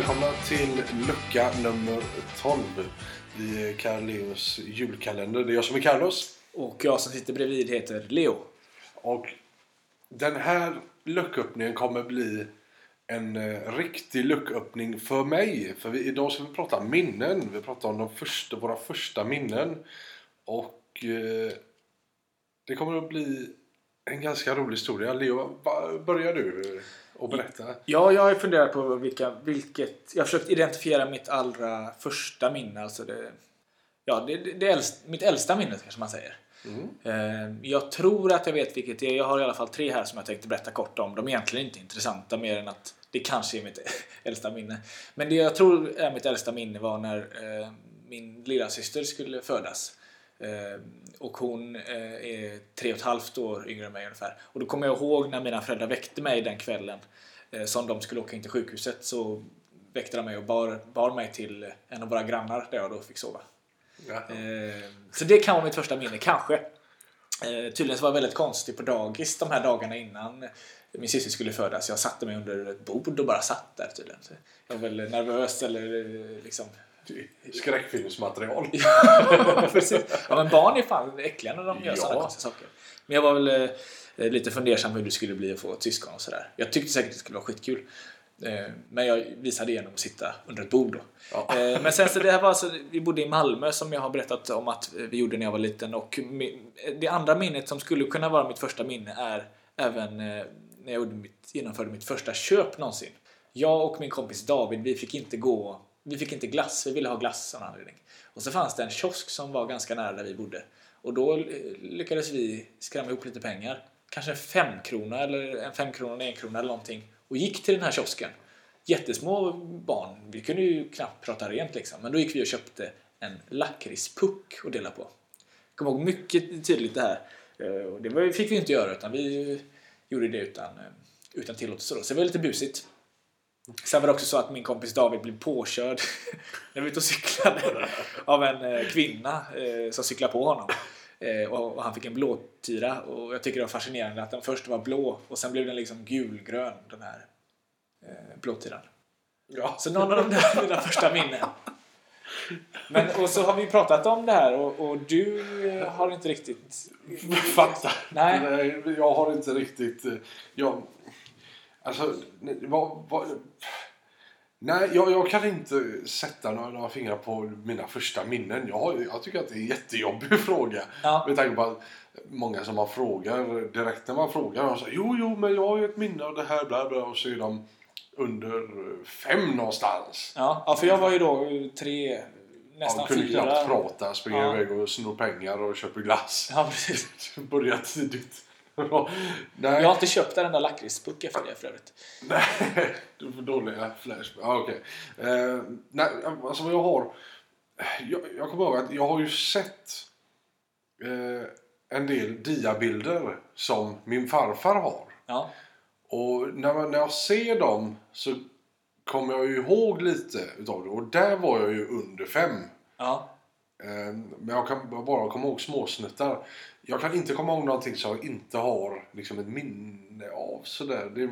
välkomna till lucka nummer 12 i Carleos julkalender. Det är jag som är Carlos. Och jag som sitter bredvid heter Leo. Och den här lucköppningen kommer bli en eh, riktig lucköppning för mig. För vi, idag ska vi prata minnen. Vi pratar om de första, våra första minnen. Och eh, det kommer att bli en ganska rolig historia. Leo, va- börjar du och berätta? Ja, jag har funderat på vilka, vilket... Jag har försökt identifiera mitt allra första minne. Alltså det, ja, det, det, det äldst, mitt äldsta minne kanske man säger. Eh, Jag tror att jag vet vilket det är. Jag har i alla fall tre här som jag tänkte berätta kort om. De är egentligen inte intressanta mer än att det kanske är mitt äldsta minne. Men det jag tror är mitt äldsta minne var när eh, min lilla syster skulle födas. Eh, och hon eh, är tre och ett halvt år yngre än mig ungefär. Och då kommer jag ihåg när mina föräldrar väckte mig den kvällen eh, som de skulle åka in till sjukhuset så väckte de mig och bar, bar mig till en av våra grannar där jag då fick sova. Ja. Eh, så det kan vara mitt första minne, kanske. Eh, tydligen så var jag väldigt konstig på dagis de här dagarna innan min syster skulle födas. Jag satte mig under ett bord och bara satt där tydligen. Jag var väl nervös eller liksom... Skräckfilmsmaterial. Ja, precis. Ja, men barn är fan äckliga när de gör Ja. sådana konstiga saker. Men jag var väl eh, lite fundersam hur det skulle bli att få ett syskon och sådär. Jag tyckte säkert det skulle vara skitkul. Eh, Men jag visade igenom att sitta under ett bord då. Ja. Eh, Men sen så det här var alltså, vi bodde i Malmö som jag har berättat om att vi gjorde när jag var liten och det andra minnet som skulle kunna vara mitt första minne är även eh, när jag gjorde mitt, genomförde mitt första köp någonsin. Jag och min kompis David, vi fick inte gå, vi fick inte glass, vi ville ha glass av någon anledning. Och så fanns det en kiosk som var ganska nära där vi bodde. Och då eh, lyckades vi skrämma ihop lite pengar. Kanske en femkrona eller en femkrona eller en krona eller någonting. Och gick till den här kiosken. Jättesmå barn, vi kunde ju knappt prata rent liksom. Men då gick vi och köpte en lakritspuck att dela på. Jag kommer ihåg mycket tydligt det här. Eh, och det fick vi inte göra utan vi gjorde det utan, eh, utan tillåtelse då. Så det var lite busigt. Sen var det också så att min kompis David blev påkörd när vi var ute och cyklade av en eh, kvinna eh, som cyklade på honom. Eh, och, han fick en blåtira och jag tycker det var fascinerande att den först var blå och sen blev den liksom gulgrön den här blåtiran. Ja. Så någon av de där är mina första minnen. Men, och så har vi pratat om det här och, och du har inte riktigt... Fattar. Nej. Jag har inte riktigt... Jag, alltså, vad, vad, nej, jag, jag kan inte sätta några, några fingrar på mina första minnen. Jag, jag tycker att det är en jättejobbig fråga. Ja. Med tanke på att många som man frågar direkt när man frågar. De säger jo, jo, men jag har ju ett minne av det här, bla, bla. Och så är de under fem någonstans. Ja, ja, för jag var ju då tre, nästan Ja, kunde fyra. knappt prata, springer Ja. iväg och snor pengar och köper glass. Ja, precis. Börjat tidigt. Nej. Jag har inte köpt en enda lakritspuck efter det för övrigt. Nej, du får dåliga flashbacks. Ah, okej. Eh, nej, alltså vad jag har... Jag, jag kommer ihåg att jag har ju sett eh, en del diabilder som min farfar har. Ja, Och när, man, när jag ser dem så kommer jag ju ihåg lite utav det. Och där var jag ju under fem. ja. Eh, Men jag kan bara komma ihåg småsnuttar. Jag kan inte komma ihåg någonting som jag inte har liksom ett minne av. Sådär. Det,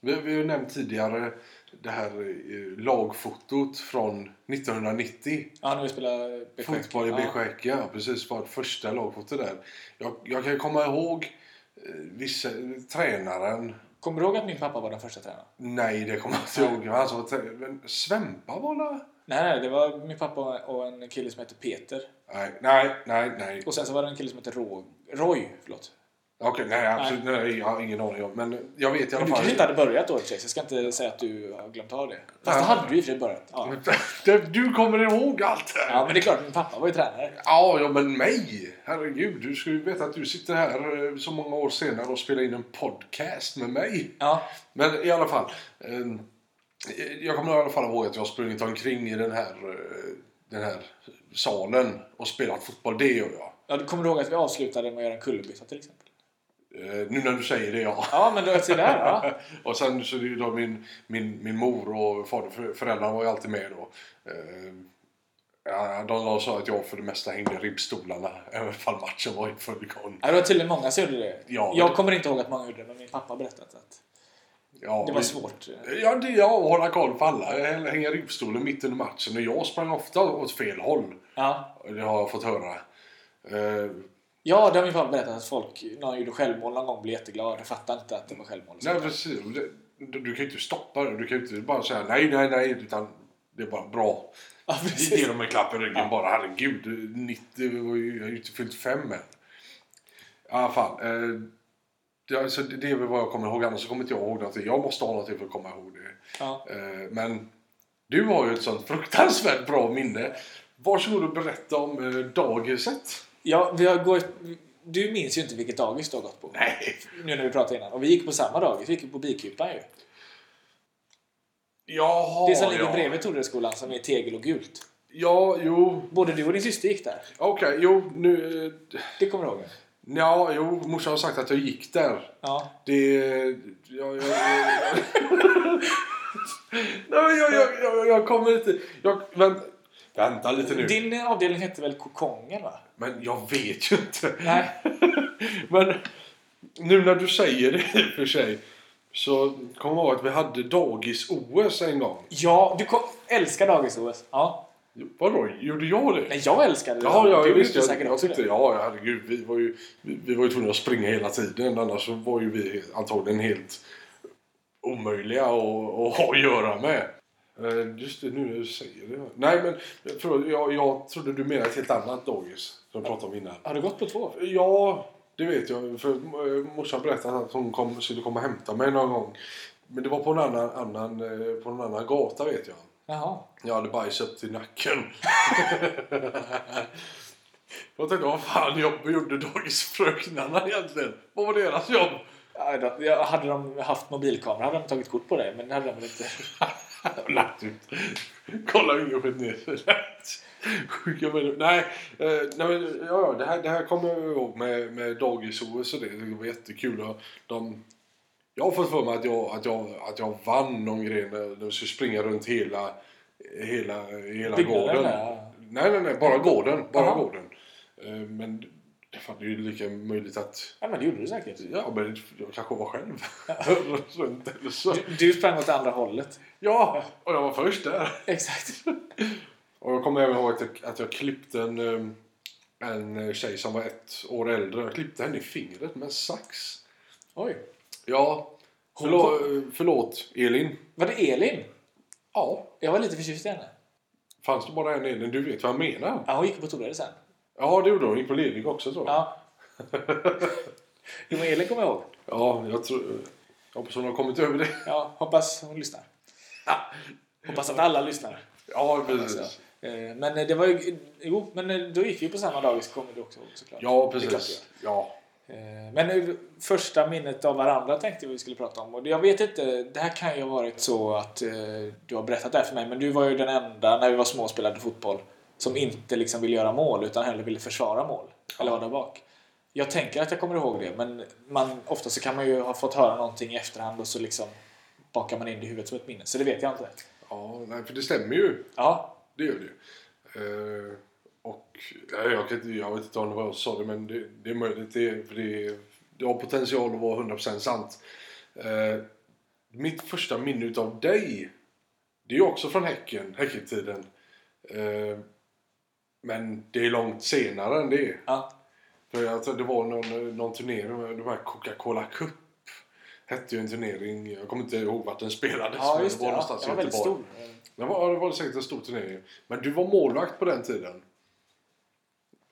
vi, vi har nämnt tidigare det här eh, lagfotot från 1990. ja när vi spelade Bäcksjö. Fotboll i Bäcksjö, ja. precis. Vårt första lagfoto där. Jag, jag kan komma ihåg eh, vissa, tränaren. Kommer du ihåg att min pappa var den första tränaren? Nej, det kommer jag inte ihåg. Men Svempa var det? Nej, nej, det var min pappa och en kille som hette Peter. Nej, nej, nej. nej. Och sen så var det en kille som hette Ro- Roy. Förlåt. Okej, nej absolut. Nej. jag har ingen aning om. Men jag vet i alla Men du fall. kanske inte hade börjat då i jag ska inte säga att du har glömt av det. Fast det Ja. hade du i och för sig börjat. Ja. Det- Du kommer ihåg allt det ja, men det är klart, min pappa var ju tränare. Ja, ja, men mig! Herregud, du skulle ju veta att du sitter här eh, så många år senare och spelar in en podcast med mig. Ja, Men i alla fall. Eh, jag kommer i alla fall ihåg att jag har sprungit omkring i den här, eh, den här salen och spelat fotboll. Det gör jag. ja du kommer du ihåg att vi avslutade med att göra en kullerbytta till exempel? Eh, nu när du säger det, ja. Ja, men du ser där. Ja. Och sen så är då min, min, min mor och fader, för- föräldrarna var ju alltid med då. Eh, ja, de, sa att jag för det mesta hängde ribbstolarna även fall matchen var i full gång. Ja, det var tydligen många som gjorde det. Ja, jag kommer inte ihåg att många gjorde det, men min pappa har berättat att Ja, Det var svårt. Ja, det är att hålla koll på alla. Hänga ribbstolen mitt under matchen. Och jag sprang ofta åt fel håll. Ja, Det har jag fått höra. Eh, ja det har min far berättat att folk, när de gjorde självmål någon gång, blev jätteglada. Jag fattar inte att det var självmål. nej, precis. Du, du kan ju inte stoppa det. Du kan ju inte bara säga nej, nej, nej. Utan det är bara bra. Ja, Ge precis. dem en klapp i ryggen bara. Herregud, 90 var ju, jag har ju inte fyllt fem än. I alla fall. Eh, det, alltså, det är väl vad jag kommer ihåg. Annars så kommer inte jag ihåg någonting. Jag måste ha någonting för att komma ihåg det. Ja. Eh, men du har ju ett sånt fruktansvärt bra minne. Varsågod och berätta om eh, dagiset. Ja, vi har gått, du minns ju inte vilket dagis du har gått på. Nej. Nu när vi pratade innan. Och vi gick på samma dagis. Vi gick på Bikupan ju. Jaha, Det som ligger ja. bredvid Toreskolan som är tegel och gult. Ja, jo. Både du och din syster gick där. Okej, jo. Nu... eh, Det kommer du ihåg? Ja, jo. Morsan har sagt att jag gick där. Ja. Det... Jag, jag, jag, Nej, jag, jag, jag, jag kommer inte... Jag, vänt, vänta lite nu. Din avdelning hette väl Kokongen va? Men jag vet ju inte. Nej. Men nu när du säger det i och för sig. Så kommer jag ihåg att vi hade dagis-OS en gång. Ja, du kom, älskar dagis-OS. Ja. Vadå, gjorde jag det? Nej, jag älskar det. Ja, ja, du inte Jag, säkert jag tyckte, det. ja, herregud. Vi var, ju, vi, vi var ju tvungna att springa hela tiden. Annars så var ju vi antagligen helt omöjliga att, ha att göra med. Eh, Just det, nu när du säger det. Nej, men förlåt, jag, jag trodde du menade ett helt annat dagis. Som jag pratade om innan. Har du gått på två? Ja, det vet jag. För morsan berättade att hon kom, skulle komma och hämta mig någon gång. Men det var på en annan, annan, eh, på en annan gata vet jag. Jaha. Jag hade bajs upp till nacken. jag tänkte, vad fan jobb gjorde dagisfröknarna egentligen? Vad var deras jobb? Ja, då- ja, hade de haft mobilkamera hade de tagit kort på dig, men det hade de väl inte. Lagt ut. Kolla hur ingen skit ner sig. Sjuka människor. Nej, eh, nej men, ja, ja, det, här, det här kommer jag ihåg med, med dagis-OS och det. Det var jättekul. Och de, jag har fått för mig att jag, att jag, att jag vann någon grej när vi skulle springa runt hela, hela, hela Byggnaden gården. ja. Nej, nej, nej. Bara gården. Bara gården. Eh, Men det fan, det är ju lika möjligt att... Ja, men det gjorde du säkert. Ja, men jag kanske var själv. runt eller så. Du, du sprang åt andra hållet. Ja, och jag var först där. Exakt. Och jag kommer även ihåg att jag, att jag klippte en, um, en tjej som var ett år äldre. Jag klippte henne i fingret med en sax. Oj. Ja, Hon förlåt, förlåt Elin. Var det Elin? Ja, Jag var lite förtjust i henne. fanns det bara en Elin? Du vet vad jag menar? Ja, hon gick på Torede sen. Ja, det gjorde hon. Gick på Ledig också tror jag. Ja. Jo, men Elin kommer jag ihåg. Ja, jag tror... Jag hoppas hon har kommit över det. Ja, hoppas hon lyssnar. Hoppas att alla lyssnar. Ja, precis. Eh, Men det var ju... Jo, men eh, då gick vi på samma dagis, kommer du också ihåg såklart. Ja, precis. Ja. Eh, Men eh, första minnet av varandra tänkte vi skulle prata om. Och jag vet inte, det här kan ju ha varit så att eh, du har berättat det här för mig, men du var ju den enda, när vi var små och spelade fotboll, som inte liksom ville göra mål, utan hellre ville försvara mål. Eller vara där bak. Jag tänker att jag kommer ihåg det, men man, ofta så kan man ju ha fått höra någonting i efterhand och så liksom bakar man in det i huvudet som ett minne. Så det vet jag inte. ja, nej, för det stämmer ju. Ja, Det gör det ju. Eh, och ja, jag, kan inte, jag vet inte om det var jag sa det, men det, det är möjligt. Det, för det, det har potential att vara 100% sant. Eh, mitt första minne utav dig, det är också från Häcken, Häckentiden. Eh, men det är långt senare än det. ja. För jag tror det var någon, någon turnering, de här Coca-Cola Cup. Hette ju en turnering, jag kommer inte ihåg vart den spelades. ja men det. var Ja, någonstans i Göteborg. stor. Det var, det var säkert en stor turnering. Men du var målvakt på den tiden.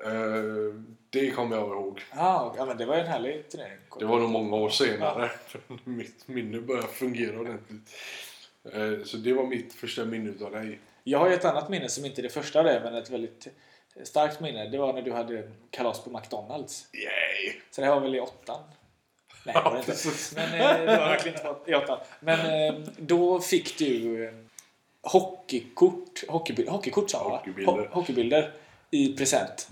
Eh, det kommer jag ihåg. Ja, ja, men det var en härlig turnering. Det var nog många år senare. Mitt minne började fungera ordentligt. Eh, så det var mitt första minne av dig. Jag har ju ett annat minne som inte är det första det, men ett väldigt starkt minne. Det var när du hade kalas på McDonalds. Yay! Så det här var väl i åttan? Nej, det var det inte. Men eh, det var verkligen inte i åttan. Men eh, då fick du hockeykort, hockeybil, hockeykort sa? Hockeybilder. Ho- hockeybilder i present.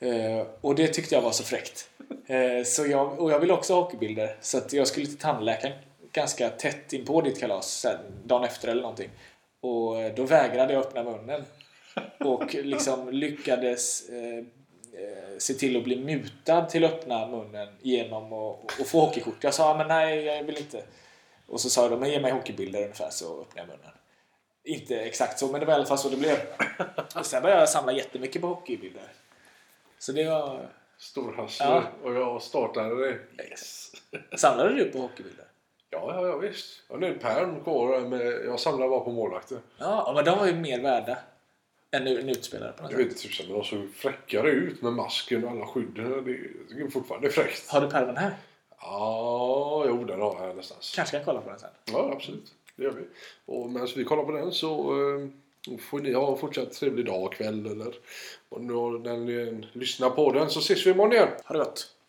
Eh, och det tyckte jag var så fräckt. Eh, så jag, och jag ville också ha hockeybilder. Så att jag skulle till tandläkaren ganska tätt in på ditt kalas, sen, dagen efter eller någonting. Och eh, då vägrade jag öppna munnen. Och liksom lyckades eh, eh, se till att bli mutad till att öppna munnen genom att och få hockeykort. Jag sa ah, men nej, jag vill inte. Och så sa de, men ge mig hockeybilder ungefär så öppnade jag munnen. Inte exakt så, men det var i alla fall så det blev. Och sen började jag samla jättemycket på hockeybilder. Så det var... Storhassle. Ja. Och jag startade det. Yes. Samlade du på hockeybilder? Ja, ja, ja visst. Jag har en pärm kvar med... Jag samlar bara på målvakter. Ja, men de var ju mer värda. Än en utspelare på något Jag sätt. vet inte tusan, men de såg fräckare ut med masken och alla skydden. Det är- det är fortfarande fräckt. Har du pärmen här? Ja, jo, den har jag någonstans. Kanske kan kolla på den sen. Ja, absolut. Det gör vi. Och medan vi kollar på den så eh, får ni ha en fortsatt trevlig dag och kväll eller och nu, när ni lyssnar på den så ses vi imorgon igen. Ha det gott!